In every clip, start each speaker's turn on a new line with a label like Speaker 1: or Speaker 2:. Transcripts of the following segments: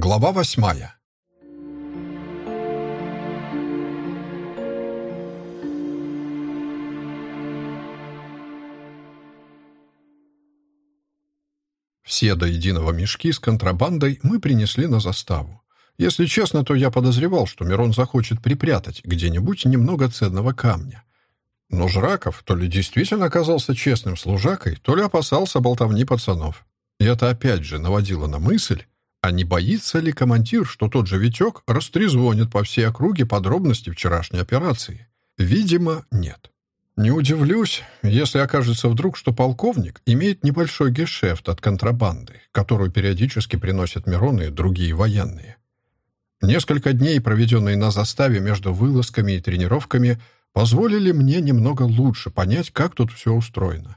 Speaker 1: Глава восьмая. Все до единого мешки с контрабандой мы принесли на заставу. Если честно, то я подозревал, что Мирон захочет припрятать где-нибудь немного ценного камня. Но Жраков то ли действительно оказался честным служакой, то ли опасался болтовни пацанов. И это опять же наводило на мысль, а не боится ли командир, что тот же Витек растрезвонит по всей округе подробности вчерашней операции? Видимо, нет. Не удивлюсь, если окажется вдруг, что полковник имеет небольшой гешефт от контрабанды, которую периодически приносят Мироны и другие военные. Несколько дней, проведенные на заставе между вылазками и тренировками, позволили мне немного лучше понять, как тут все устроено.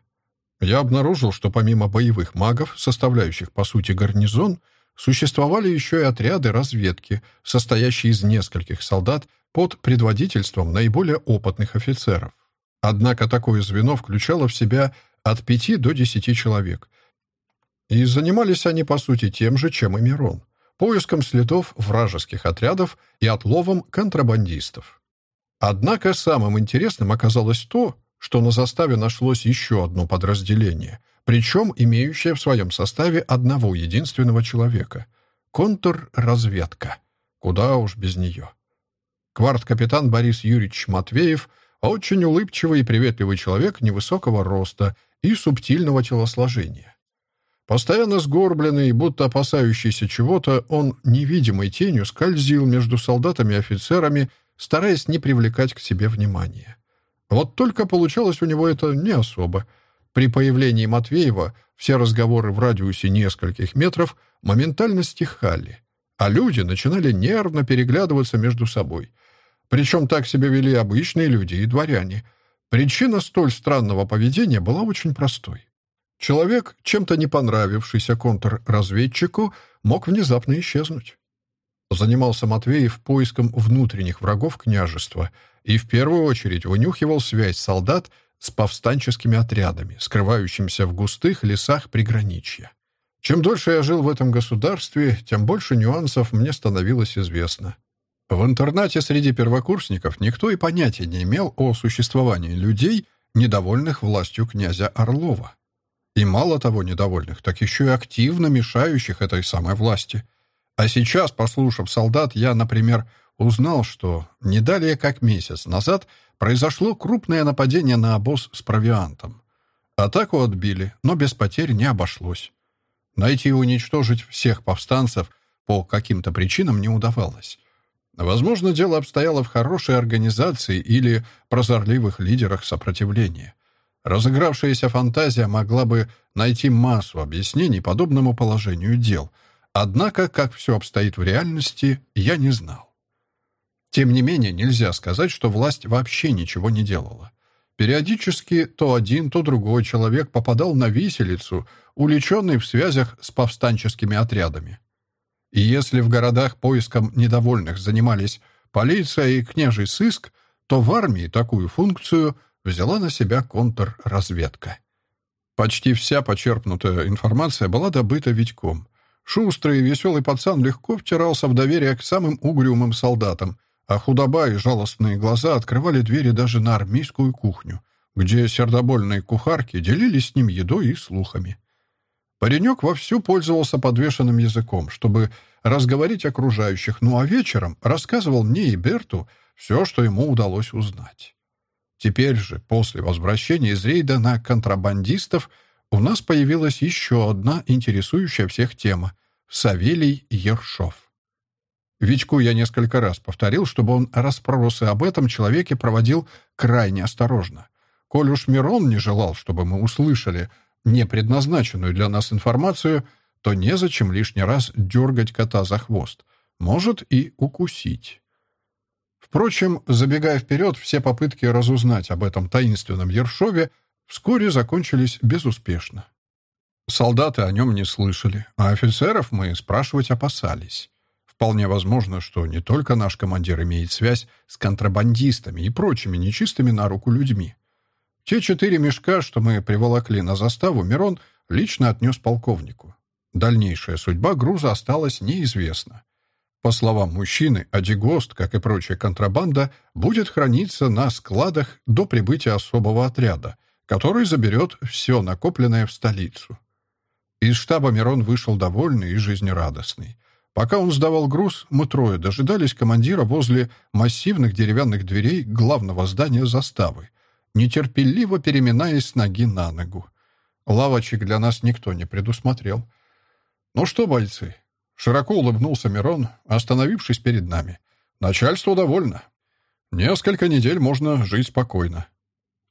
Speaker 1: Я обнаружил, что помимо боевых магов, составляющих, по сути, гарнизон, существовали еще и отряды разведки, состоящие из нескольких солдат под предводительством наиболее опытных офицеров. Однако такое звено включало в себя от пяти до десяти человек. И занимались они, по сути, тем же, чем и Мирон — поиском следов вражеских отрядов и отловом контрабандистов. Однако самым интересным оказалось то, что на заставе нашлось еще одно подразделение — причем имеющая в своем составе одного единственного человека — контрразведка. Куда уж без нее. Кварт-капитан Борис Юрьевич Матвеев — очень улыбчивый и приветливый человек невысокого роста и субтильного телосложения. Постоянно сгорбленный будто опасающийся чего-то, он невидимой тенью скользил между солдатами и офицерами, стараясь не привлекать к себе внимания. Вот только получалось у него это не особо — при появлении Матвеева все разговоры в радиусе нескольких метров моментально стихали, а люди начинали нервно переглядываться между собой. Причем так себя вели обычные люди и дворяне. Причина столь странного поведения была очень простой. Человек, чем-то не понравившийся контрразведчику, мог внезапно исчезнуть. Занимался Матвеев поиском внутренних врагов княжества и в первую очередь вынюхивал связь солдат с повстанческими отрядами, скрывающимися в густых лесах приграничья. Чем дольше я жил в этом государстве, тем больше нюансов мне становилось известно. В интернате среди первокурсников никто и понятия не имел о существовании людей, недовольных властью князя Орлова. И мало того недовольных, так еще и активно мешающих этой самой власти. А сейчас, послушав солдат, я, например, узнал, что не далее как месяц назад произошло крупное нападение на обоз с провиантом. Атаку отбили, но без потерь не обошлось. Найти и уничтожить всех повстанцев по каким-то причинам не удавалось. Возможно, дело обстояло в хорошей организации или прозорливых лидерах сопротивления. Разыгравшаяся фантазия могла бы найти массу объяснений подобному положению дел, однако, как все обстоит в реальности, я не знал. Тем не менее, нельзя сказать, что власть вообще ничего не делала. Периодически то один, то другой человек попадал на виселицу, уличенный в связях с повстанческими отрядами. И если в городах поиском недовольных занимались полиция и княжий сыск, то в армии такую функцию взяла на себя контрразведка. Почти вся почерпнутая информация была добыта Витьком. Шустрый и веселый пацан легко втирался в доверие к самым угрюмым солдатам — а худоба и жалостные глаза открывали двери даже на армейскую кухню, где сердобольные кухарки делились с ним едой и слухами. Паренек вовсю пользовался подвешенным языком, чтобы разговорить окружающих, ну а вечером рассказывал мне и Берту все, что ему удалось узнать. Теперь же, после возвращения из рейда на контрабандистов, у нас появилась еще одна интересующая всех тема — Савелий Ершов. Витьку я несколько раз повторил, чтобы он расспросы об этом человеке проводил крайне осторожно. Коль уж Мирон не желал, чтобы мы услышали непредназначенную для нас информацию, то незачем лишний раз дергать кота за хвост. Может и укусить. Впрочем, забегая вперед, все попытки разузнать об этом таинственном Ершове вскоре закончились безуспешно. Солдаты о нем не слышали, а офицеров мы спрашивать опасались. Вполне возможно, что не только наш командир имеет связь с контрабандистами и прочими нечистыми на руку людьми. Те четыре мешка, что мы приволокли на заставу, Мирон лично отнес полковнику. Дальнейшая судьба груза осталась неизвестна. По словам мужчины, Адигост, как и прочая контрабанда, будет храниться на складах до прибытия особого отряда, который заберет все накопленное в столицу. Из штаба Мирон вышел довольный и жизнерадостный. Пока он сдавал груз, мы трое дожидались командира возле массивных деревянных дверей главного здания заставы, нетерпеливо переминаясь с ноги на ногу. Лавочек для нас никто не предусмотрел. «Ну что, бойцы?» Широко улыбнулся Мирон, остановившись перед нами. «Начальство довольно. Несколько недель можно жить спокойно».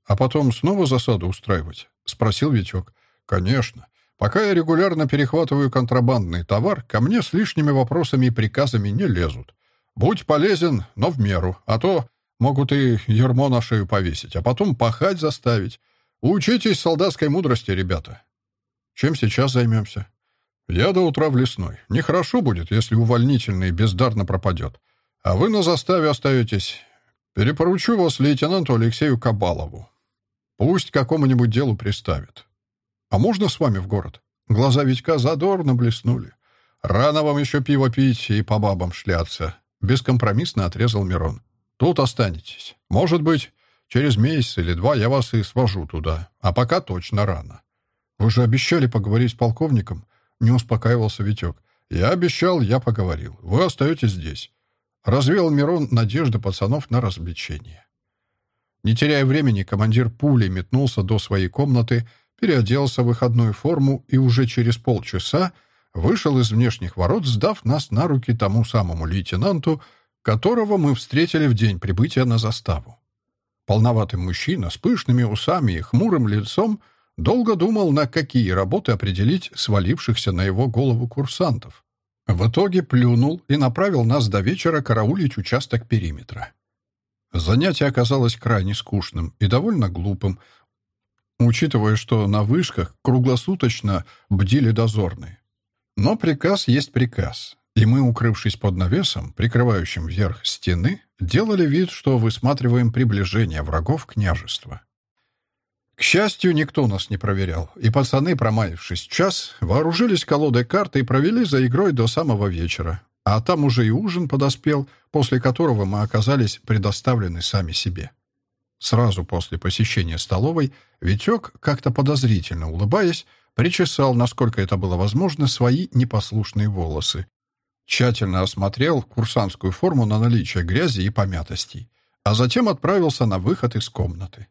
Speaker 1: «А потом снова засаду устраивать?» — спросил Витек. «Конечно. Пока я регулярно перехватываю контрабандный товар, ко мне с лишними вопросами и приказами не лезут. Будь полезен, но в меру, а то могут и ермо на шею повесить, а потом пахать заставить. Учитесь солдатской мудрости, ребята. Чем сейчас займемся? Я до утра в лесной. Нехорошо будет, если увольнительный бездарно пропадет. А вы на заставе остаетесь. Перепоручу вас лейтенанту Алексею Кабалову. Пусть какому-нибудь делу приставит. «А можно с вами в город?» Глаза Витька задорно блеснули. «Рано вам еще пиво пить и по бабам шляться», — бескомпромиссно отрезал Мирон. «Тут останетесь. Может быть, через месяц или два я вас и свожу туда, а пока точно рано». «Вы же обещали поговорить с полковником?» — не успокаивался Витек. «Я обещал, я поговорил. Вы остаетесь здесь». Развел Мирон надежды пацанов на развлечение. Не теряя времени, командир пулей метнулся до своей комнаты переоделся в выходную форму и уже через полчаса вышел из внешних ворот, сдав нас на руки тому самому лейтенанту, которого мы встретили в день прибытия на заставу. Полноватый мужчина с пышными усами и хмурым лицом долго думал, на какие работы определить свалившихся на его голову курсантов. В итоге плюнул и направил нас до вечера караулить участок периметра. Занятие оказалось крайне скучным и довольно глупым, учитывая, что на вышках круглосуточно бдили дозорные. Но приказ есть приказ, и мы, укрывшись под навесом, прикрывающим верх стены, делали вид, что высматриваем приближение врагов княжества. К счастью, никто нас не проверял, и пацаны, промаявшись час, вооружились колодой карты и провели за игрой до самого вечера. А там уже и ужин подоспел, после которого мы оказались предоставлены сами себе. Сразу после посещения столовой Витек, как-то подозрительно улыбаясь, причесал, насколько это было возможно, свои непослушные волосы. Тщательно осмотрел курсантскую форму на наличие грязи и помятостей, а затем отправился на выход из комнаты.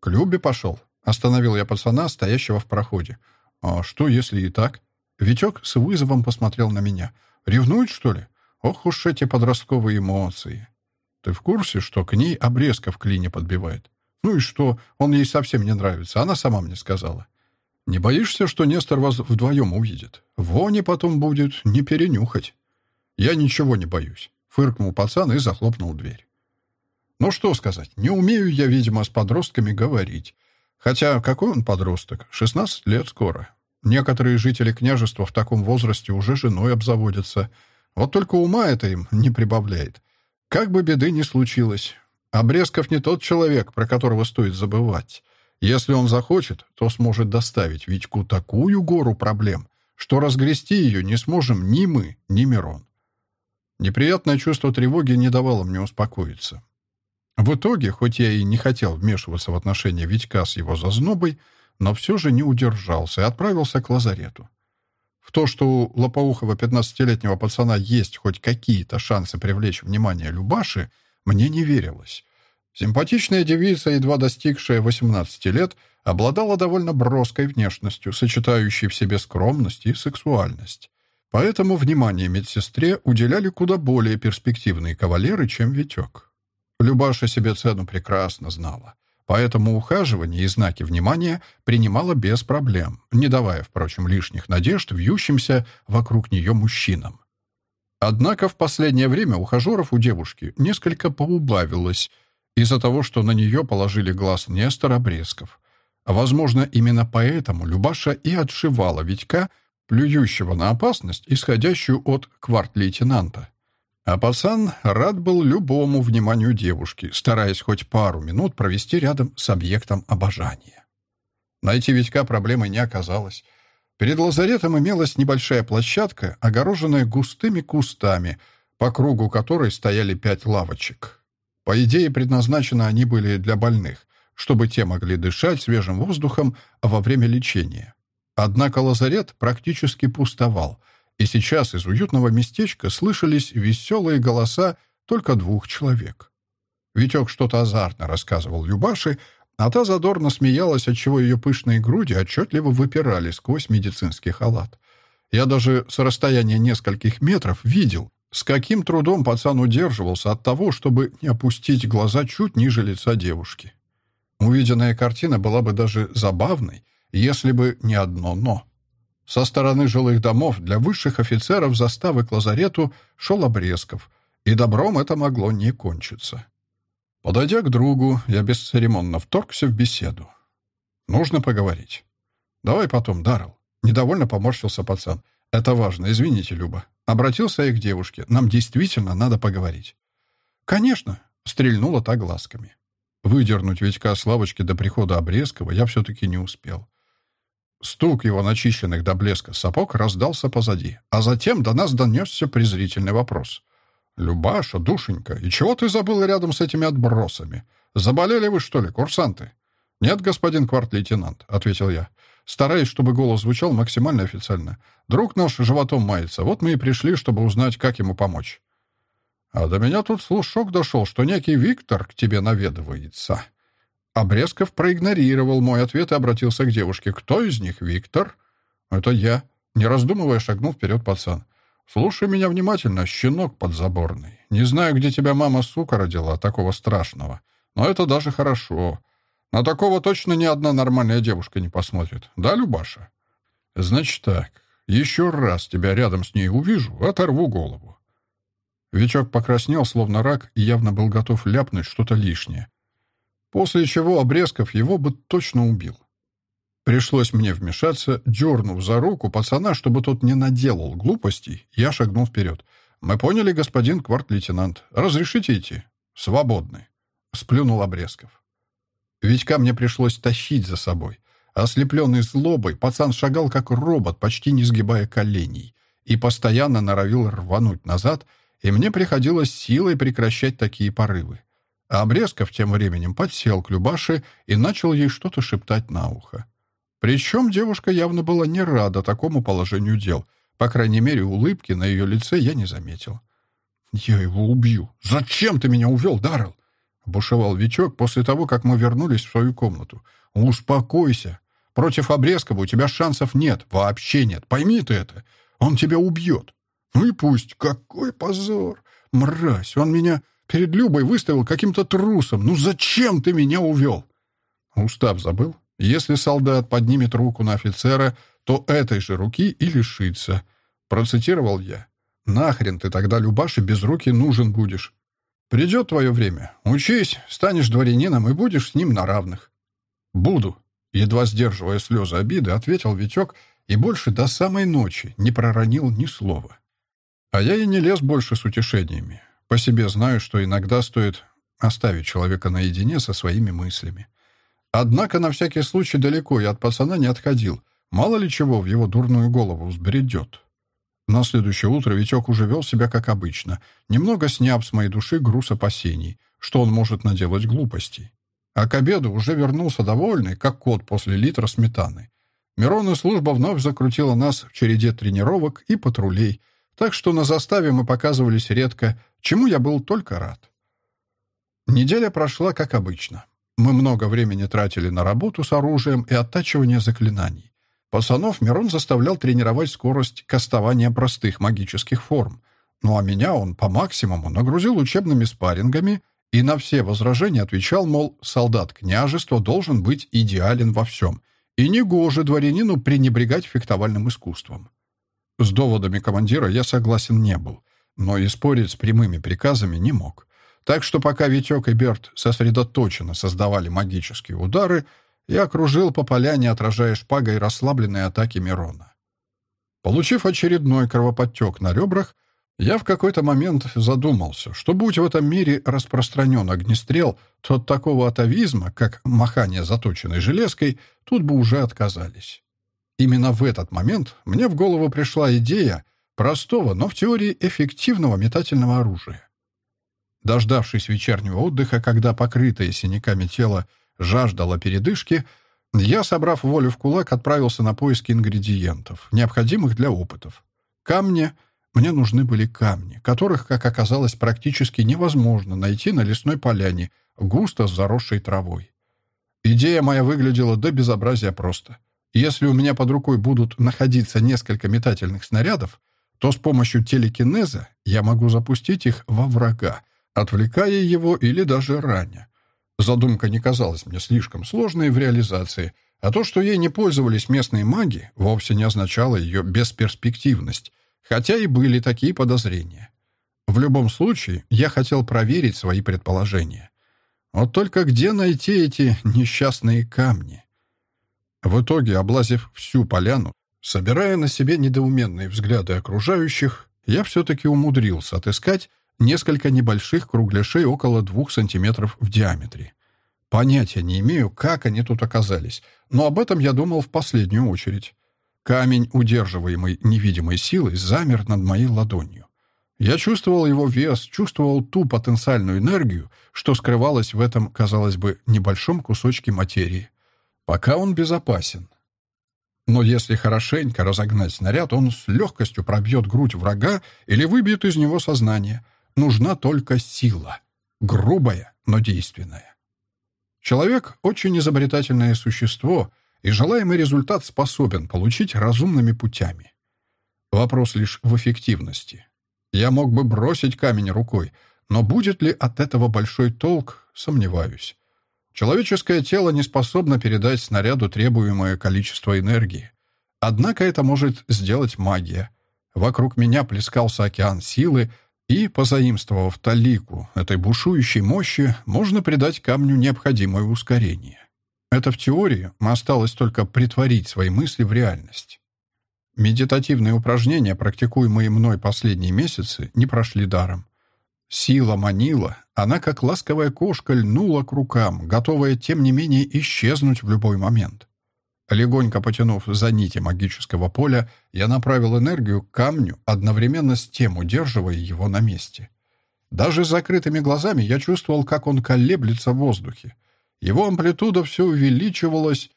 Speaker 1: «К Любе пошел», — остановил я пацана, стоящего в проходе. «А что, если и так?» Витек с вызовом посмотрел на меня. «Ревнует, что ли? Ох уж эти подростковые эмоции!» Ты в курсе, что к ней обрезка в клине подбивает? Ну и что? Он ей совсем не нравится. Она сама мне сказала. Не боишься, что Нестор вас вдвоем увидит? Вони потом будет не перенюхать. Я ничего не боюсь. Фыркнул пацан и захлопнул дверь. Ну что сказать, не умею я, видимо, с подростками говорить. Хотя какой он подросток? 16 лет скоро. Некоторые жители княжества в таком возрасте уже женой обзаводятся. Вот только ума это им не прибавляет. Как бы беды ни случилось, Обрезков не тот человек, про которого стоит забывать. Если он захочет, то сможет доставить Витьку такую гору проблем, что разгрести ее не сможем ни мы, ни Мирон. Неприятное чувство тревоги не давало мне успокоиться. В итоге, хоть я и не хотел вмешиваться в отношения Витька с его зазнобой, но все же не удержался и отправился к лазарету. В то, что у лопоухого 15-летнего пацана есть хоть какие-то шансы привлечь внимание Любаши, мне не верилось. Симпатичная девица, едва достигшая 18 лет, обладала довольно броской внешностью, сочетающей в себе скромность и сексуальность. Поэтому внимание медсестре уделяли куда более перспективные кавалеры, чем Витек. Любаша себе цену прекрасно знала. Поэтому ухаживание и знаки внимания принимала без проблем, не давая, впрочем, лишних надежд вьющимся вокруг нее мужчинам. Однако в последнее время ухажеров у девушки несколько поубавилось из-за того, что на нее положили глаз Нестор Обрезков. Возможно, именно поэтому Любаша и отшивала Витька, плюющего на опасность, исходящую от кварт-лейтенанта. А пацан рад был любому вниманию девушки, стараясь хоть пару минут провести рядом с объектом обожания. Найти Витька проблемой не оказалось. Перед лазаретом имелась небольшая площадка, огороженная густыми кустами, по кругу которой стояли пять лавочек. По идее, предназначены они были для больных, чтобы те могли дышать свежим воздухом во время лечения. Однако лазарет практически пустовал, и сейчас из уютного местечка слышались веселые голоса только двух человек. Витек что-то азартно рассказывал Любаше, а та задорно смеялась, отчего ее пышные груди отчетливо выпирали сквозь медицинский халат. Я даже с расстояния нескольких метров видел, с каким трудом пацан удерживался от того, чтобы не опустить глаза чуть ниже лица девушки. Увиденная картина была бы даже забавной, если бы не одно «но». Со стороны жилых домов для высших офицеров заставы к лазарету шел обрезков, и добром это могло не кончиться. Подойдя к другу, я бесцеремонно вторгся в беседу. «Нужно поговорить». «Давай потом, Даррелл». Недовольно поморщился пацан. «Это важно, извините, Люба». Обратился я к девушке. «Нам действительно надо поговорить». «Конечно», — стрельнула та глазками. Выдернуть Витька с лавочки до прихода Обрезкова я все-таки не успел. Стук его начищенных до блеска сапог раздался позади, а затем до нас донесся презрительный вопрос. «Любаша, душенька, и чего ты забыла рядом с этими отбросами? Заболели вы, что ли, курсанты?» «Нет, господин кварт-лейтенант», — ответил я, стараясь, чтобы голос звучал максимально официально. «Друг наш животом мается, вот мы и пришли, чтобы узнать, как ему помочь». «А до меня тут слушок дошел, что некий Виктор к тебе наведывается». Обрезков проигнорировал мой ответ и обратился к девушке. «Кто из них Виктор?» «Это я», — не раздумывая шагнул вперед пацан. «Слушай меня внимательно, щенок подзаборный. Не знаю, где тебя мама, сука, родила, такого страшного. Но это даже хорошо. На такого точно ни одна нормальная девушка не посмотрит. Да, Любаша?» «Значит так, еще раз тебя рядом с ней увижу, оторву голову». Вичок покраснел, словно рак, и явно был готов ляпнуть что-то лишнее. После чего Обрезков его бы точно убил. Пришлось мне вмешаться, дернув за руку пацана, чтобы тот не наделал глупостей, я шагнул вперед. «Мы поняли, господин кварт-лейтенант. Разрешите идти?» «Свободны», — сплюнул Обрезков. Витька мне пришлось тащить за собой. Ослепленный злобой, пацан шагал как робот, почти не сгибая коленей, и постоянно норовил рвануть назад, и мне приходилось силой прекращать такие порывы. А Обрезков тем временем подсел к Любаше и начал ей что-то шептать на ухо. Причем девушка явно была не рада такому положению дел. По крайней мере, улыбки на ее лице я не заметил. «Я его убью! Зачем ты меня увел, Даррелл?» — бушевал Вичок после того, как мы вернулись в свою комнату. «Успокойся. Против Обрезкова у тебя шансов нет. Вообще нет. Пойми ты это. Он тебя убьет. Ну и пусть. Какой позор! Мразь! Он меня перед Любой выставил каким-то трусом. Ну зачем ты меня увел?» «Устав забыл?» Если солдат поднимет руку на офицера, то этой же руки и лишится. Процитировал я. Нахрен ты тогда, Любаше, без руки нужен будешь? Придет твое время. Учись, станешь дворянином и будешь с ним на равных. Буду. Едва сдерживая слезы обиды, ответил Витек и больше до самой ночи не проронил ни слова. А я и не лез больше с утешениями. По себе знаю, что иногда стоит оставить человека наедине со своими мыслями. Однако на всякий случай далеко я от пацана не отходил. Мало ли чего в его дурную голову взбредет. На следующее утро Витек уже вел себя как обычно, немного сняв с моей души груз опасений, что он может наделать глупостей. А к обеду уже вернулся довольный, как кот после литра сметаны. Мирон и служба вновь закрутила нас в череде тренировок и патрулей, так что на заставе мы показывались редко, чему я был только рад. Неделя прошла как обычно. Мы много времени тратили на работу с оружием и оттачивание заклинаний. Пацанов Мирон заставлял тренировать скорость кастования простых магических форм. Ну а меня он по максимуму нагрузил учебными спаррингами и на все возражения отвечал, мол, солдат княжества должен быть идеален во всем, и негоже дворянину пренебрегать фехтовальным искусством. С доводами командира я согласен не был, но и спорить с прямыми приказами не мог. Так что пока Витек и Берт сосредоточенно создавали магические удары, я окружил по поляне, отражая шпагой расслабленные атаки Мирона. Получив очередной кровоподтек на ребрах, я в какой-то момент задумался, что будь в этом мире распространен огнестрел, то от такого атовизма, как махание заточенной железкой, тут бы уже отказались. Именно в этот момент мне в голову пришла идея простого, но в теории эффективного метательного оружия. Дождавшись вечернего отдыха, когда покрытое синяками тело жаждало передышки, я, собрав волю в кулак, отправился на поиски ингредиентов, необходимых для опытов. Камни... Мне нужны были камни, которых, как оказалось, практически невозможно найти на лесной поляне, густо заросшей травой. Идея моя выглядела до безобразия просто. Если у меня под рукой будут находиться несколько метательных снарядов, то с помощью телекинеза я могу запустить их во врага, отвлекая его или даже раня. Задумка не казалась мне слишком сложной в реализации, а то, что ей не пользовались местные маги, вовсе не означало ее бесперспективность, хотя и были такие подозрения. В любом случае, я хотел проверить свои предположения. Вот только где найти эти несчастные камни? В итоге, облазив всю поляну, собирая на себе недоуменные взгляды окружающих, я все-таки умудрился отыскать несколько небольших кругляшей около двух сантиметров в диаметре. Понятия не имею, как они тут оказались, но об этом я думал в последнюю очередь. Камень, удерживаемый невидимой силой, замер над моей ладонью. Я чувствовал его вес, чувствовал ту потенциальную энергию, что скрывалась в этом, казалось бы, небольшом кусочке материи. Пока он безопасен. Но если хорошенько разогнать снаряд, он с легкостью пробьет грудь врага или выбьет из него сознание. Нужна только сила. Грубая, но действенная. Человек — очень изобретательное существо, и желаемый результат способен получить разумными путями. Вопрос лишь в эффективности. Я мог бы бросить камень рукой, но будет ли от этого большой толк, сомневаюсь. Человеческое тело не способно передать снаряду требуемое количество энергии. Однако это может сделать магия. Вокруг меня плескался океан силы, и, позаимствовав талику этой бушующей мощи, можно придать камню необходимое ускорение. Это в теории, осталось только притворить свои мысли в реальность. Медитативные упражнения, практикуемые мной последние месяцы, не прошли даром. Сила манила, она, как ласковая кошка, льнула к рукам, готовая, тем не менее, исчезнуть в любой момент. Легонько потянув за нити магического поля, я направил энергию к камню, одновременно с тем удерживая его на месте. Даже с закрытыми глазами я чувствовал, как он колеблется в воздухе. Его амплитуда все увеличивалась,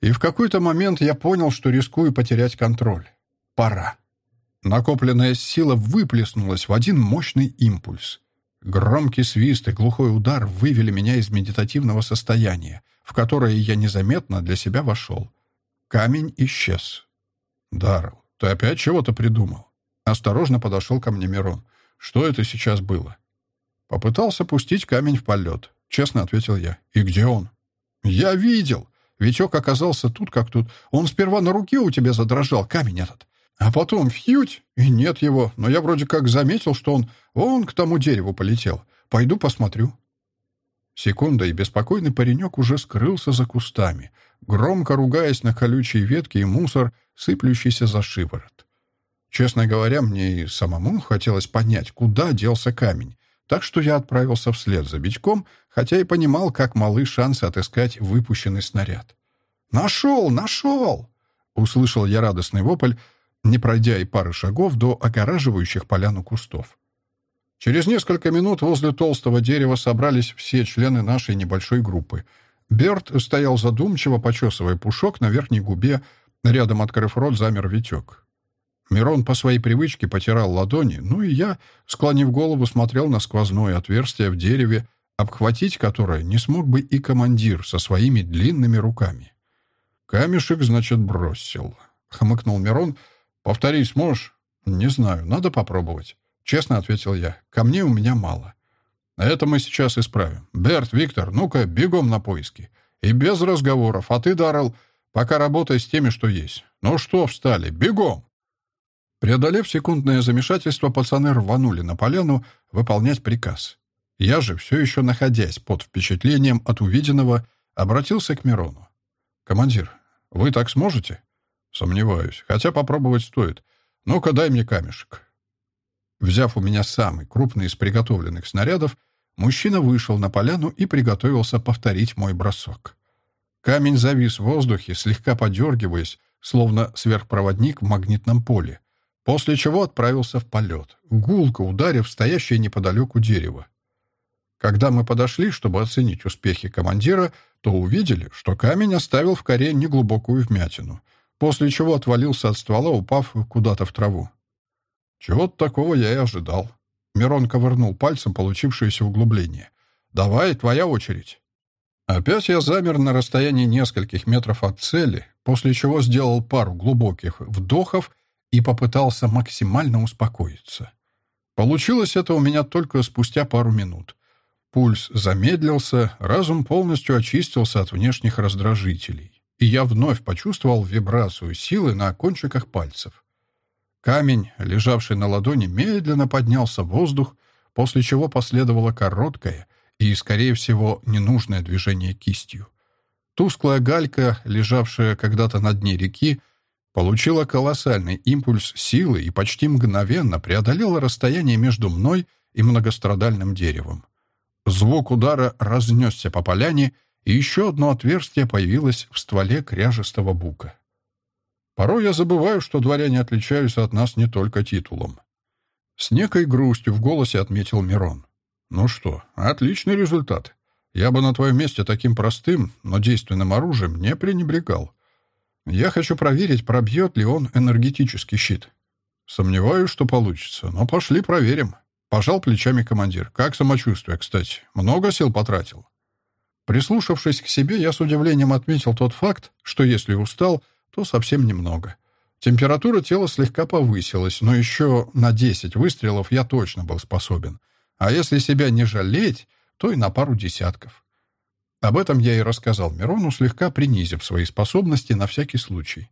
Speaker 1: и в какой-то момент я понял, что рискую потерять контроль. Пора. Накопленная сила выплеснулась в один мощный импульс. Громкий свист и глухой удар вывели меня из медитативного состояния, в которое я незаметно для себя вошел. Камень исчез. «Даррелл, ты опять чего-то придумал?» Осторожно подошел ко мне Мирон. «Что это сейчас было?» Попытался пустить камень в полет. Честно ответил я. «И где он?» «Я видел. Витек оказался тут как тут. Он сперва на руке у тебя задрожал, камень этот. А потом фьють, и нет его. Но я вроде как заметил, что он вон к тому дереву полетел. Пойду посмотрю». Секунда, и беспокойный паренек уже скрылся за кустами, громко ругаясь на колючие ветки и мусор, сыплющийся за шиворот. Честно говоря, мне и самому хотелось понять, куда делся камень, так что я отправился вслед за бичком, хотя и понимал, как малы шансы отыскать выпущенный снаряд. «Нашел! Нашел!» — услышал я радостный вопль, не пройдя и пары шагов до огораживающих поляну кустов. Через несколько минут возле толстого дерева собрались все члены нашей небольшой группы. Берт стоял задумчиво, почесывая пушок на верхней губе, рядом, открыв рот, замер Витек. Мирон по своей привычке потирал ладони, ну и я, склонив голову, смотрел на сквозное отверстие в дереве, обхватить которое не смог бы и командир со своими длинными руками. «Камешек, значит, бросил», — хмыкнул Мирон. «Повторить сможешь?» «Не знаю, надо попробовать». Честно ответил я. Камней у меня мало. Это мы сейчас исправим. Берт, Виктор, ну-ка, бегом на поиски. И без разговоров. А ты, Даррелл, пока работай с теми, что есть. Ну что встали? Бегом! Преодолев секундное замешательство, пацаны рванули на поляну выполнять приказ. Я же, все еще находясь под впечатлением от увиденного, обратился к Мирону. «Командир, вы так сможете?» «Сомневаюсь, хотя попробовать стоит. Ну-ка, дай мне камешек». Взяв у меня самый крупный из приготовленных снарядов, мужчина вышел на поляну и приготовился повторить мой бросок. Камень завис в воздухе, слегка подергиваясь, словно сверхпроводник в магнитном поле, после чего отправился в полет, гулко ударив стоящее неподалеку дерево. Когда мы подошли, чтобы оценить успехи командира, то увидели, что камень оставил в коре неглубокую вмятину, после чего отвалился от ствола, упав куда-то в траву. Чего-то такого я и ожидал. Мирон ковырнул пальцем получившееся углубление. «Давай, твоя очередь». Опять я замер на расстоянии нескольких метров от цели, после чего сделал пару глубоких вдохов и попытался максимально успокоиться. Получилось это у меня только спустя пару минут. Пульс замедлился, разум полностью очистился от внешних раздражителей, и я вновь почувствовал вибрацию силы на кончиках пальцев. Камень, лежавший на ладони, медленно поднялся в воздух, после чего последовало короткое и, скорее всего, ненужное движение кистью. Тусклая галька, лежавшая когда-то на дне реки, получила колоссальный импульс силы и почти мгновенно преодолела расстояние между мной и многострадальным деревом. Звук удара разнесся по поляне, и еще одно отверстие появилось в стволе кряжестого бука. Порой я забываю, что дворяне отличаются от нас не только титулом. С некой грустью в голосе отметил Мирон. «Ну что, отличный результат. Я бы на твоем месте таким простым, но действенным оружием не пренебрегал. Я хочу проверить, пробьет ли он энергетический щит. Сомневаюсь, что получится, но пошли проверим». Пожал плечами командир. «Как самочувствие, кстати? Много сил потратил?» Прислушавшись к себе, я с удивлением отметил тот факт, что если устал, то совсем немного. Температура тела слегка повысилась, но еще на 10 выстрелов я точно был способен. А если себя не жалеть, то и на пару десятков. Об этом я и рассказал Мирону, слегка принизив свои способности на всякий случай.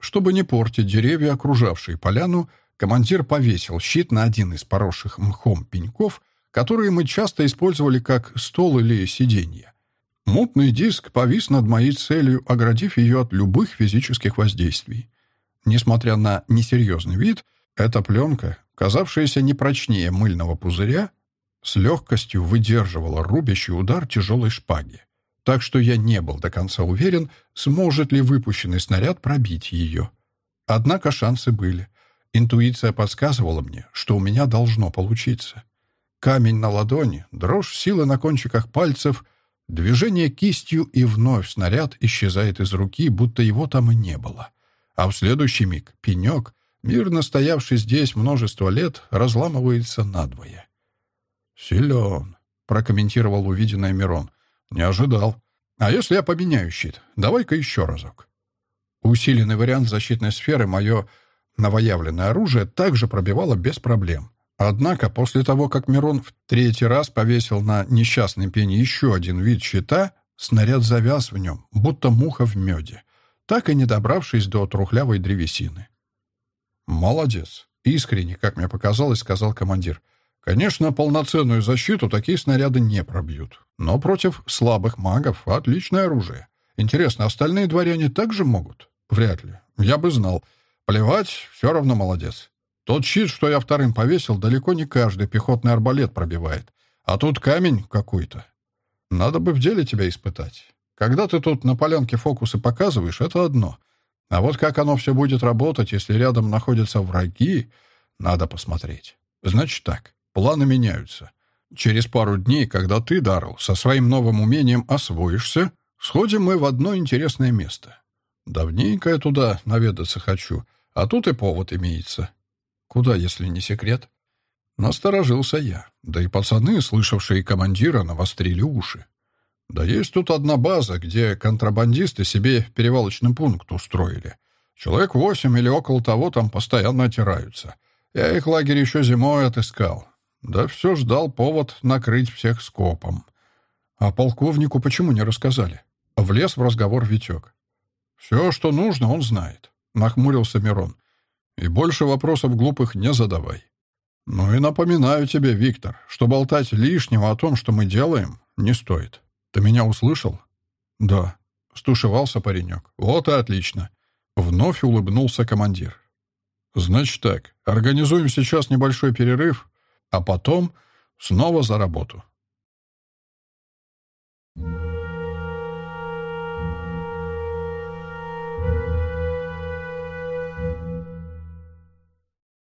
Speaker 1: Чтобы не портить деревья, окружавшие поляну, командир повесил щит на один из поросших мхом пеньков, которые мы часто использовали как стол или сиденье. Мутный диск повис над моей целью, оградив ее от любых физических воздействий. Несмотря на несерьезный вид, эта пленка, казавшаяся непрочнее мыльного пузыря, с легкостью выдерживала рубящий удар тяжелой шпаги. Так что я не был до конца уверен, сможет ли выпущенный снаряд пробить ее. Однако шансы были. Интуиция подсказывала мне, что у меня должно получиться. Камень на ладони, дрожь силы на кончиках пальцев, движение кистью, и вновь снаряд исчезает из руки, будто его там и не было. А в следующий миг пенек, мирно стоявший здесь множество лет, разламывается надвое. «Силен», — прокомментировал увиденное Мирон. «Не ожидал. А если я поменяю щит? Давай-ка еще разок». Усиленный вариант защитной сферы мое новоявленное оружие также пробивало без проблем. Однако после того, как Мирон в третий раз повесил на несчастной пене еще один вид щита, снаряд завяз в нем, будто муха в меде, так и не добравшись до трухлявой древесины. «Молодец!» — искренне, как мне показалось, сказал командир. Конечно, полноценную защиту такие снаряды не пробьют. Но против слабых магов отличное оружие. Интересно, остальные дворяне также могут? Вряд ли. Я бы знал. Плевать, все равно молодец. Тот щит, что я вторым повесил, далеко не каждый пехотный арбалет пробивает. А тут камень какой-то. Надо бы в деле тебя испытать. Когда ты тут на полянке фокусы показываешь, это одно. А вот как оно все будет работать, если рядом находятся враги, надо посмотреть. Значит так. Планы меняются. Через пару дней, когда ты, Даррелл, со своим новым умением освоишься, сходим мы в одно интересное место. Давненько я туда наведаться хочу, а тут и повод имеется. Куда, если не секрет? Насторожился я, да и пацаны, слышавшие командира, навострили уши. Да есть тут одна база, где контрабандисты себе перевалочный пункт устроили. Человек восемь или около того там постоянно отираются. Я их лагерь еще зимой отыскал. Да все ждал повод накрыть всех скопом. А полковнику почему не рассказали? Влез в разговор Витек. «Все, что нужно, он знает», — нахмурился Мирон. «И больше вопросов глупых не задавай. Ну и напоминаю тебе, Виктор, что болтать лишнего о том, что мы делаем, не стоит. Ты меня услышал?» «Да», — стушевался паренек. «Вот и отлично». Вновь улыбнулся командир. «Значит так, организуем сейчас небольшой перерыв, а потом снова за работу.